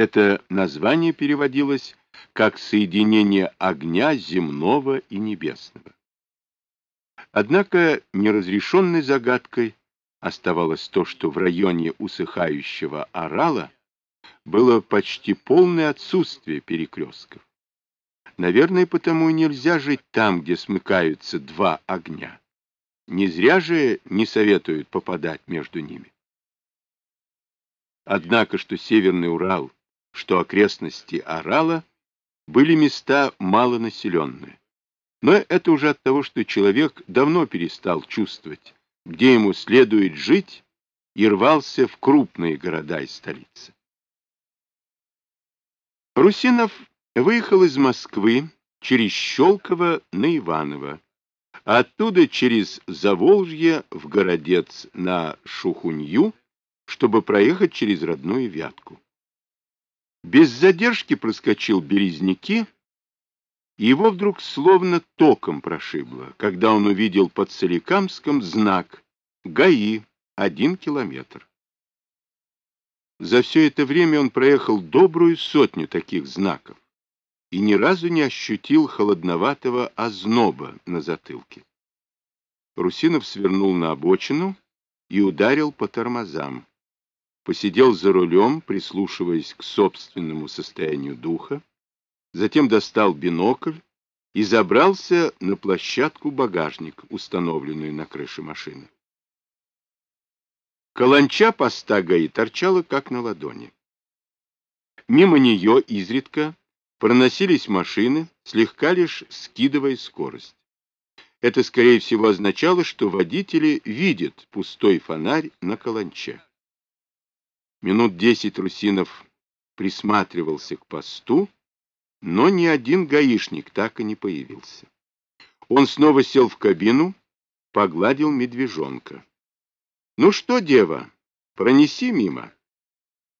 Это название переводилось как соединение огня земного и небесного. Однако неразрешенной загадкой оставалось то, что в районе усыхающего орала было почти полное отсутствие перекрестков. Наверное, потому и нельзя жить там, где смыкаются два огня. Не зря же не советуют попадать между ними. Однако, что Северный Урал, что окрестности Орала были места малонаселенные. Но это уже от того, что человек давно перестал чувствовать, где ему следует жить, и рвался в крупные города и столицы. Русинов выехал из Москвы через Щелково на Иваново, а оттуда через Заволжье в Городец на Шухунью, чтобы проехать через родную Вятку. Без задержки проскочил Березники, и его вдруг словно током прошибло, когда он увидел под Соликамском знак «ГАИ, один километр». За все это время он проехал добрую сотню таких знаков и ни разу не ощутил холодноватого озноба на затылке. Русинов свернул на обочину и ударил по тормозам. Посидел за рулем, прислушиваясь к собственному состоянию духа, затем достал бинокль и забрался на площадку багажник, установленную на крыше машины. Каланча поста ГАИ торчала как на ладони. Мимо нее изредка проносились машины, слегка лишь скидывая скорость. Это, скорее всего, означало, что водители видят пустой фонарь на каланче. Минут десять Русинов присматривался к посту, но ни один гаишник так и не появился. Он снова сел в кабину, погладил медвежонка. — Ну что, дева, пронеси мимо.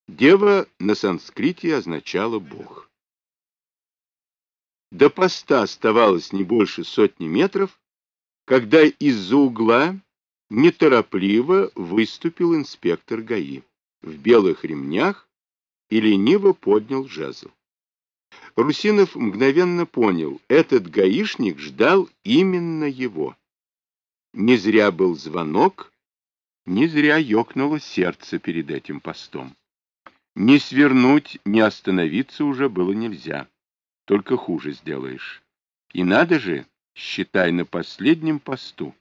Дева на санскрите означала «бог». До поста оставалось не больше сотни метров, когда из-за угла неторопливо выступил инспектор ГАИ в белых ремнях и лениво поднял жезл. Русинов мгновенно понял, этот гаишник ждал именно его. Не зря был звонок, не зря ёкнуло сердце перед этим постом. Не свернуть, не остановиться уже было нельзя только хуже сделаешь. И надо же, считай, на последнем посту.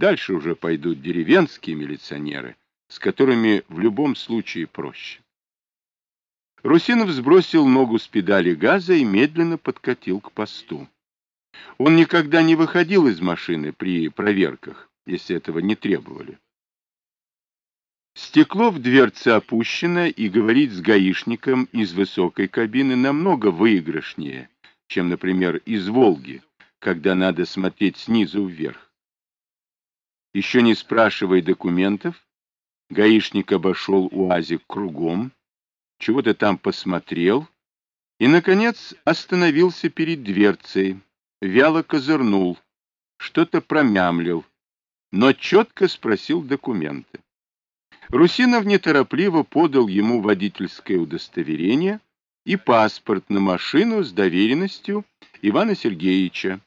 Дальше уже пойдут деревенские милиционеры, с которыми в любом случае проще. Русинов сбросил ногу с педали газа и медленно подкатил к посту. Он никогда не выходил из машины при проверках, если этого не требовали. Стекло в дверце опущено, и говорить с гаишником из высокой кабины намного выигрышнее, чем, например, из «Волги», когда надо смотреть снизу вверх. Еще не спрашивая документов, гаишник обошел УАЗик кругом, чего-то там посмотрел и, наконец, остановился перед дверцей, вяло козырнул, что-то промямлил, но четко спросил документы. Русинов неторопливо подал ему водительское удостоверение и паспорт на машину с доверенностью Ивана Сергеевича.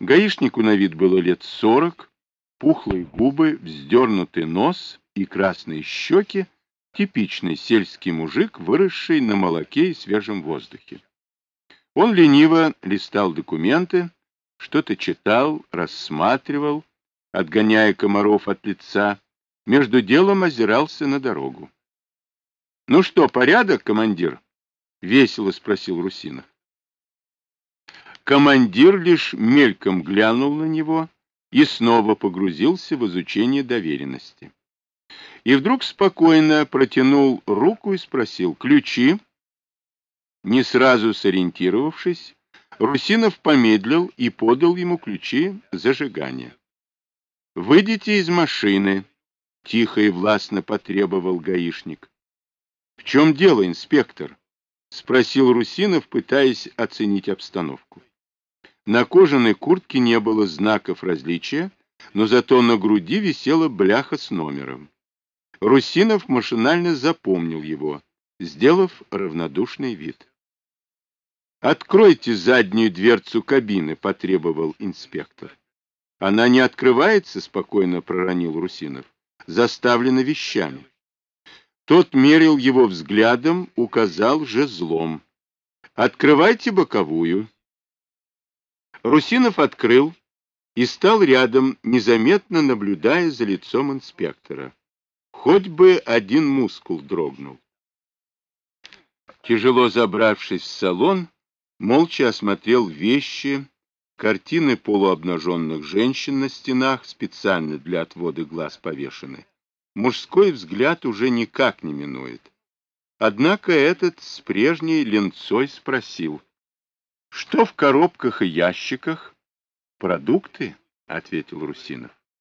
Гаишнику на вид было лет сорок, пухлые губы, вздернутый нос и красные щеки, типичный сельский мужик, выросший на молоке и свежем воздухе. Он лениво листал документы, что-то читал, рассматривал, отгоняя комаров от лица, между делом озирался на дорогу. — Ну что, порядок, командир? — весело спросил Русинов. Командир лишь мельком глянул на него и снова погрузился в изучение доверенности. И вдруг спокойно протянул руку и спросил «Ключи?». Не сразу сориентировавшись, Русинов помедлил и подал ему ключи зажигания. «Выйдите из машины», — тихо и властно потребовал гаишник. — В чем дело, инспектор? — спросил Русинов, пытаясь оценить обстановку. На кожаной куртке не было знаков различия, но зато на груди висела бляха с номером. Русинов машинально запомнил его. сделав равнодушный вид. «Откройте заднюю дверцу кабины», — потребовал инспектор. «Она не открывается», — спокойно проронил Русинов. «Заставлена вещами». Тот мерил его взглядом, указал жезлом. «Открывайте боковую». Русинов открыл и стал рядом, незаметно наблюдая за лицом инспектора. Хоть бы один мускул дрогнул. Тяжело забравшись в салон, молча осмотрел вещи, картины полуобнаженных женщин на стенах, специально для отвода глаз повешены. Мужской взгляд уже никак не минует. Однако этот с прежней ленцой спросил, что в коробках и ящиках? Продукты, — ответил Русинов.